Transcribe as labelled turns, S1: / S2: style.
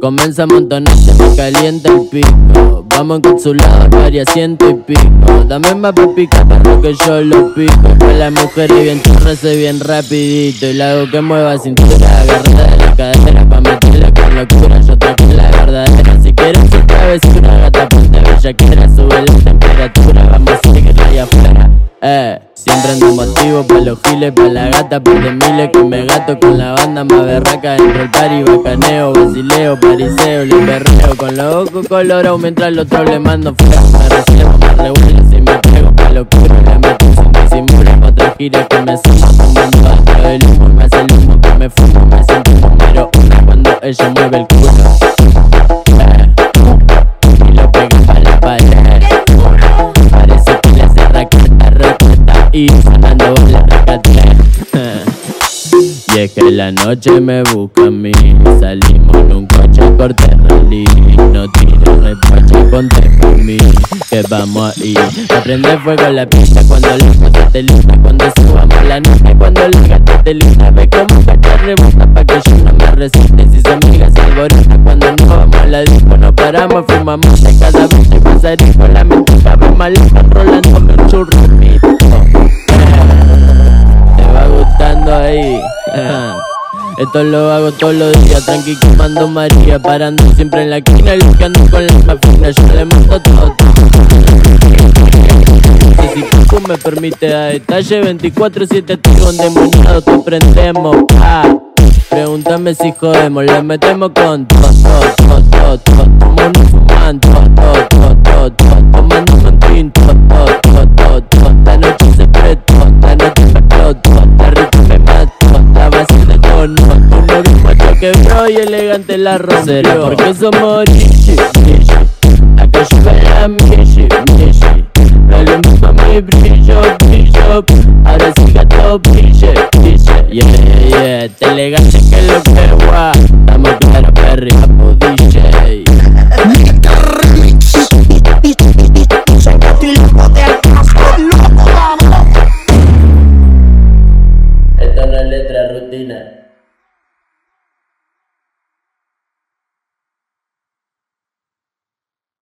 S1: Comienza a montonarse, me calienta el pico. Vamos encapsulados, pari a ciento y pico. Dame más pa' picar, perro que yo lo pico. Que la mujer es bien churrase bien rapidito. Y la hago que mueva cintura, agarrada de la cadera. Pa' meterla con locura, yo toco la verdadera. Si quieres ser travesura, gata, ponte bella, Eh, siempre ando motivo pa' los giles, pa' la gata, pa' de miles que me gato con la banda más berraca dentro del party, bacaneo, basileo, pariseo, le perreo con los ojos colorados mientras el otro le mando fuego, me reservo, me revuelvo y me pego pa' locura, le meto sin disimulo, otra gira que me sumo fumando dentro del humo, me hace el humo que me fumo, me siento número uno cuando ella mueve el culo. Y sonando la raqueta. Y es que la noche me busca a mí. Salimos en un coche corte rally No tiro reproche, ponte por mí. Que vamos A prender fuego la pista cuando la cosa te lista Cuando subamos la noche cuando la gata te lista. Ve como que te rebota pa' que yo no me resiste. Si su amiga se alborota cuando no vamos a la disco. No paramos, fumamos de cada vez te pasaré con la mente Cabe mal, enrolándome Esto lo hago todos los días, tranqui quemando María, parando siempre en la esquina y buscando con la más fina, yo le mando todo. Si me permite a detalle, 24-7 estoy endemoniado, te prendemos. Ah. Pregúntame si jodemos, le metemos con todo, todo, todo, todo, todo, todo, fumando, todo, todo, todo, todo, tomándome un tinto, todo, todo, todo, todo, esta noche se prestó, esta noche me exploto, y elegante la rosera Porque somos nishi, nishi Acá la mishi, mishi a mi brillo, brillo. Ahora sí gato brille, brille Yeah, yeah, Te elegante que lo que guá Estamos claros, perry, DJ Esta letra rutina.